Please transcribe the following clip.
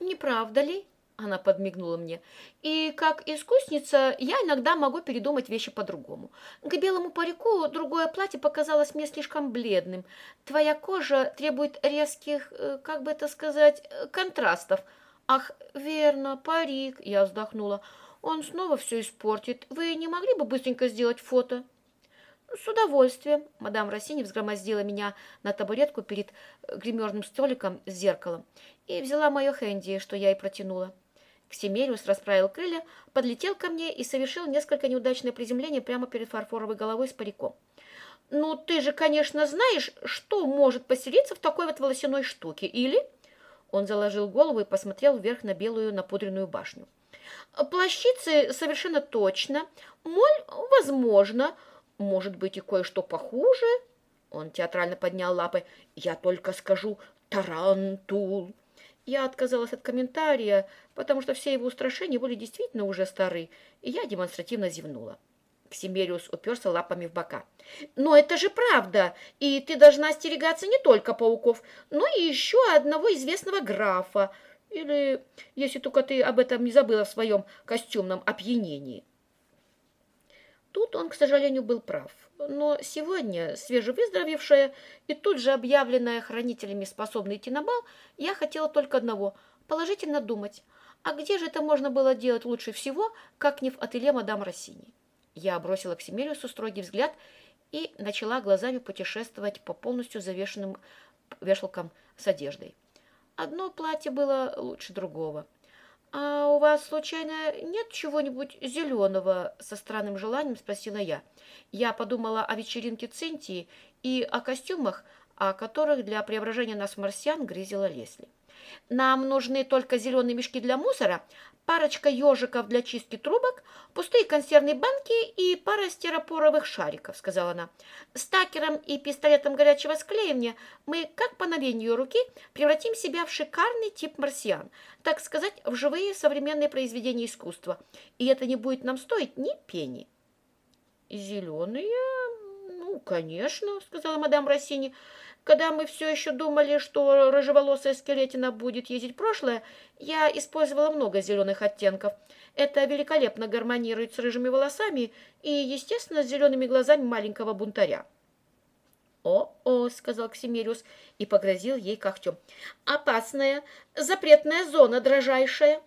Не правда ли? Она подмигнула мне. И как искусница я иногда могу передумать вещи по-другому. К белому парику другое платье показалось мне слишком бледным. Твоя кожа требует резких, э, как бы это сказать, э, контрастов. Ах, верно, парик, я вздохнула. Он снова все испортит. Вы не могли бы быстренько сделать фото? «С удовольствием». Мадам Рассини взгромоздила меня на табуретку перед э, гримерным столиком с зеркалом и взяла мое хэнди, что я ей протянула. Ксимериус расправил крылья, подлетел ко мне и совершил несколько неудачное приземление прямо перед фарфоровой головой с париком. «Ну, ты же, конечно, знаешь, что может поселиться в такой вот волосяной штуке, или...» Он заложил голову и посмотрел вверх на белую напудренную башню. «Плащицы совершенно точно, моль возможно, может быть, и кое-что похуже. Он театрально поднял лапы. Я только скажу «тарантул». Я отказалась от комментария, потому что все его устрашения были действительно уже стары, и я демонстративно зевнула. Ксимериус уперся лапами в бока. «Но это же правда, и ты должна остерегаться не только пауков, но и еще одного известного графа, или если только ты об этом не забыла в своем костюмном опьянении». Тут он, к сожалению, был прав. Но сегодня, свежевыздоровевшая и тут же объявленная хранителями способной идти на бал, я хотела только одного – положительно думать. А где же это можно было делать лучше всего, как не в ателье мадам Рассини? Я бросила к Семелиусу строгий взгляд и начала глазами путешествовать по полностью завешенным вешалкам с одеждой. Одно платье было лучше другого – «А у вас, случайно, нет чего-нибудь зеленого?» Со странным желанием спросила я. Я подумала о вечеринке Цинтии и о костюмах, о которых для преображения нас марсиан грезила Лесли. Нам нужны только зеленые мешки для мусора, парочка ежиков для чистки трубок, пустые консервные банки и пара стиропоровых шариков», — сказала она. «С такером и пистолетом горячего склеивания мы, как по навению руки, превратим себя в шикарный тип марсиан, так сказать, в живые современные произведения искусства, и это не будет нам стоить ни пени». «Зеленые? Ну, конечно», — сказала мадам Рассини, — когда мы все еще думали, что рыжеволосая скелетина будет ездить прошлое, я использовала много зеленых оттенков. Это великолепно гармонирует с рыжими волосами и, естественно, с зелеными глазами маленького бунтаря. «О-о», — сказал Ксимириус и погрозил ей когтем. «Опасная, запретная зона, дрожайшая».